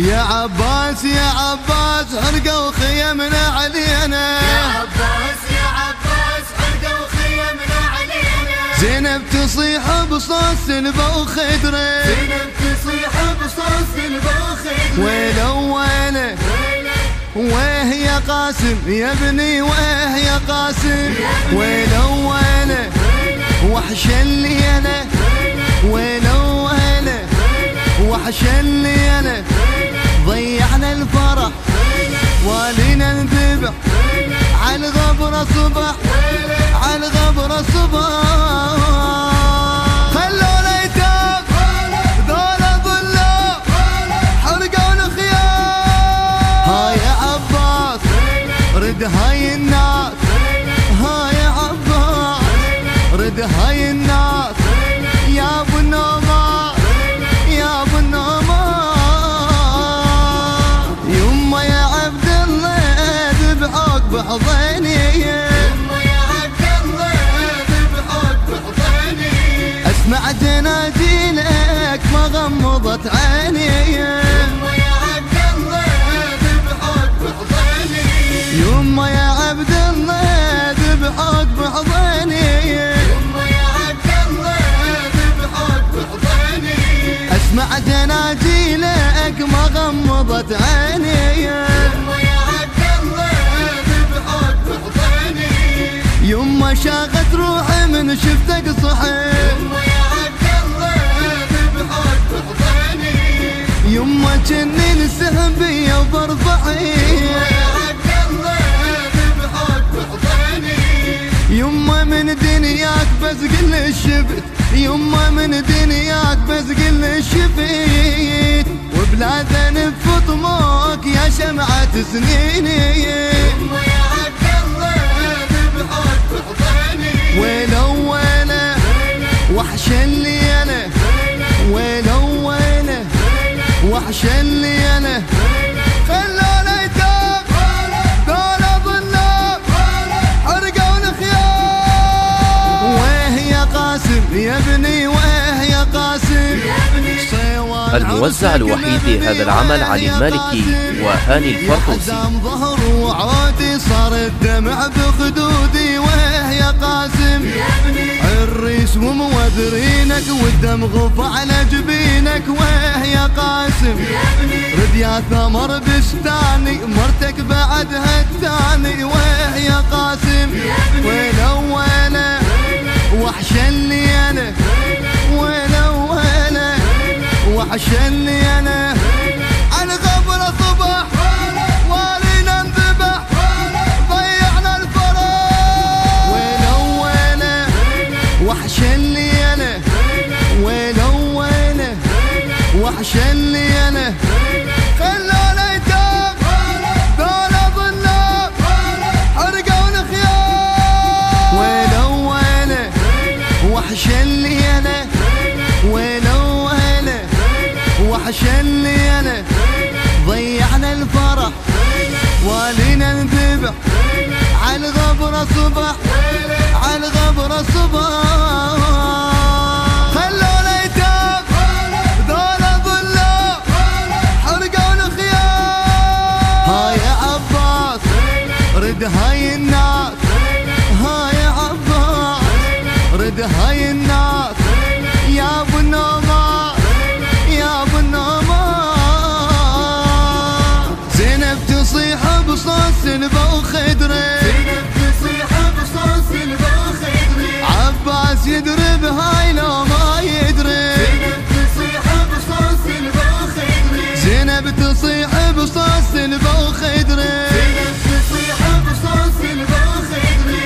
يا عباس يا عباس حرقوا خيمنا علينا. يا عباس يا عباس حرقوا خيمنا علينا. زينب تصيح بصوت سلبة وخدرة. زينب تصيح بصوت سلبة وخدرة. ويلو ويله ويه يا قاسم يا ابني ويه يا قاسم ويلو ويله وحش الليلة. ويلو ويله وحش ضيعنا الفرح والينا نذبح على الغبرة صبح على الغبرة صبح اسمع جناجيلك ما غمضت عيني. يما يا عبد الله ذبحوك بحضيني يما يا عبد الله ذبحوك بحضيني يما يا عبد الله ذبحوك بحضيني أسمع جناجيلك ما غمضت عيني. يما يا عبد الله ذبحوك بحضيني يما شاقت روحي من شفتك صحيح. يما الله ذبحوك بحضيني يما من دنياك بس قل الشفت يما من دنياك بس قل الشفت وبلا ذنب فطموك يا شمعة سنيني. الموزع الوحيد لهذا العمل علي المالكي. وهاني يا الفردوسي حزام ظهر وعودي صار الدمع بخدودي ويه يا قاسم الريس وموذرينك والدم غف على جبينك ويه يا قاسم رد يا ثمر بستاني مرتك بعدها الثاني ويه يا قاسم ويلو ويله وحش ويلو ويله وحش الليلة على غبر صبح والينا انذبح. ضيعنا الفرح. ويلو ويله وحش الليلة ويلو ويله وحش الليلة وحش الليلة ضيعنا الفرح والينا نذبح على الغبرة صبح على الغبرة صبح رد هاي الناس. ها يا عباس رد هاي الناس. يا أبو النومار سلبة وخدرة زينب تصيح بصوت سلبة وخدري عباس يدري بهاي لو ما يدري. تصيح بصوت سلبة وخدري زينب تصيح بصوت سلبة وخدري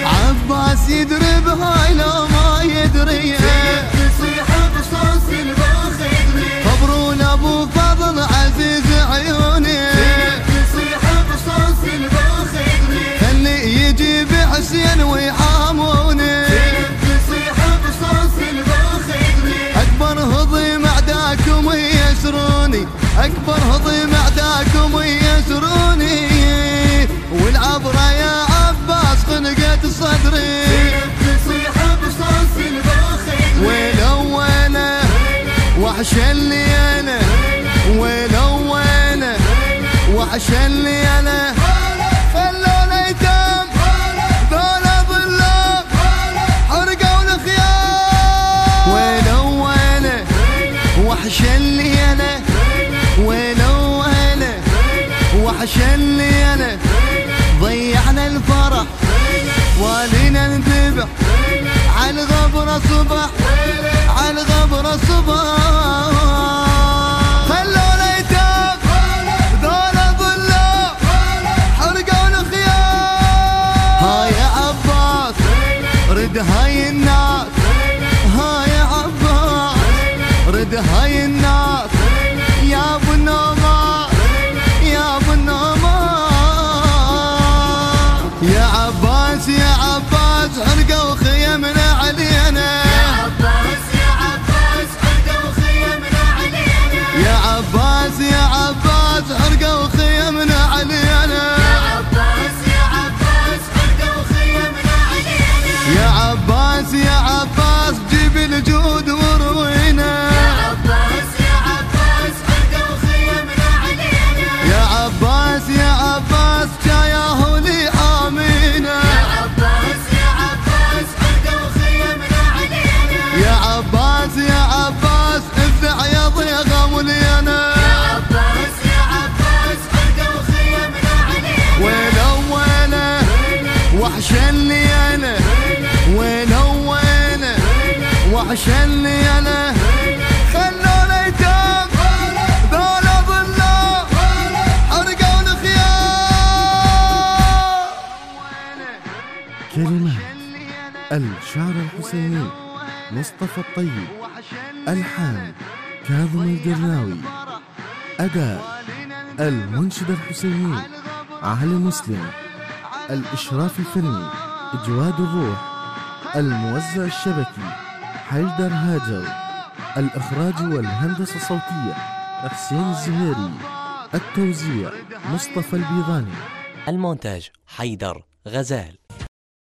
عباس يدري بهاي لو ما يدري. وحشني أنا ذولا ظلام حرقوا الخيام ويلو ويله وحشني أنا ويله وحشني أنا ضيعنا الفرح الغبرة صبح صبح رد هاي وحشني أنا. خلونا ذولا الشعر الحسيني مصطفى الطيب. ألحان كاظم القرناوي أداء المنشد الحسيني. علي مسلم. الإشراف الفني. جواد الروح. الموزع الشبكي. حيدر هاجر الإخراج والهندسة الصوتية حسين الزهيري التوزيع مصطفى البيضاني. المونتاج حيدر غزال.